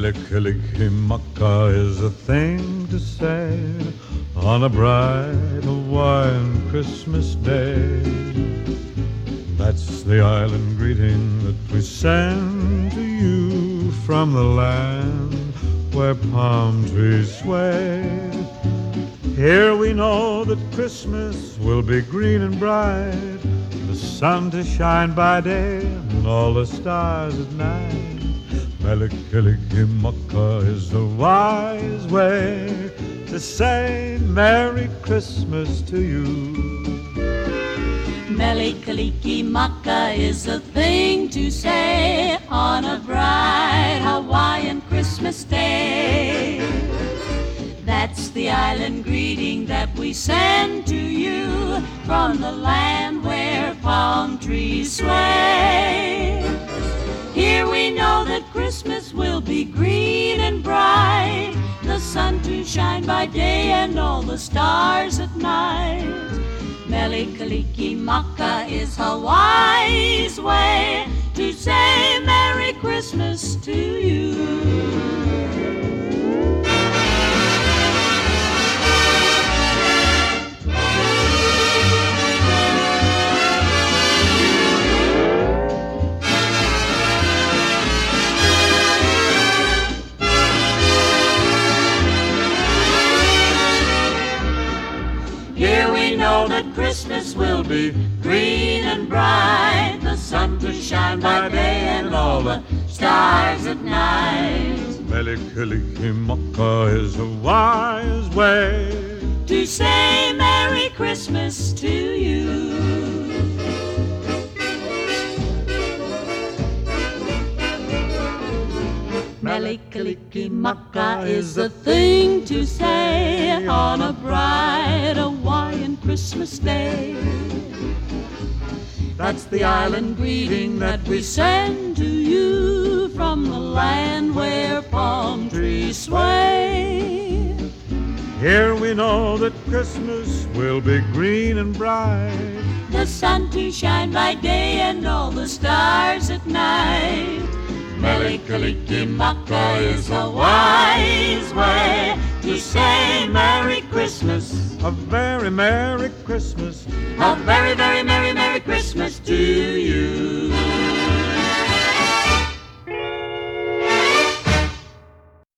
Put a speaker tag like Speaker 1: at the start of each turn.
Speaker 1: Mele Kalikimaka is a thing to say on a bright Hawaiian Christmas day. That's the island greeting that we send to you from the land where palm trees sway. Here we know that Christmas will be green and bright, the sun to shine by day and all the stars at night. Mele Kalikimaka is the wise way to say Merry Christmas to you.
Speaker 2: Mele Kalikimaka is the thing to say on a bright Hawaiian Christmas day. That's the island greeting that we send to you from the land where palm trees sway. Green and bright, the sun to shine by day and all the stars at night. Mele Kalikimaka is Hawaii's way to say know that Christmas will be green and bright, the sun to shine by day and all the stars at night.
Speaker 1: Mele Kalikimaka is a wise way
Speaker 2: To say Merry Christmas to you. Mele Kalikimaka is the thing to say Christmas day. That's the island greeting that we send to you from the land where palm trees sway.
Speaker 1: Here we know that Christmas will be green and bright.
Speaker 2: The sun to shine by day and all the stars at night. Mele Kalikimaka is a wise way to say Merry Christmas.
Speaker 1: A very Merry Christmas.
Speaker 2: A very, very Merry, Merry Christmas to you.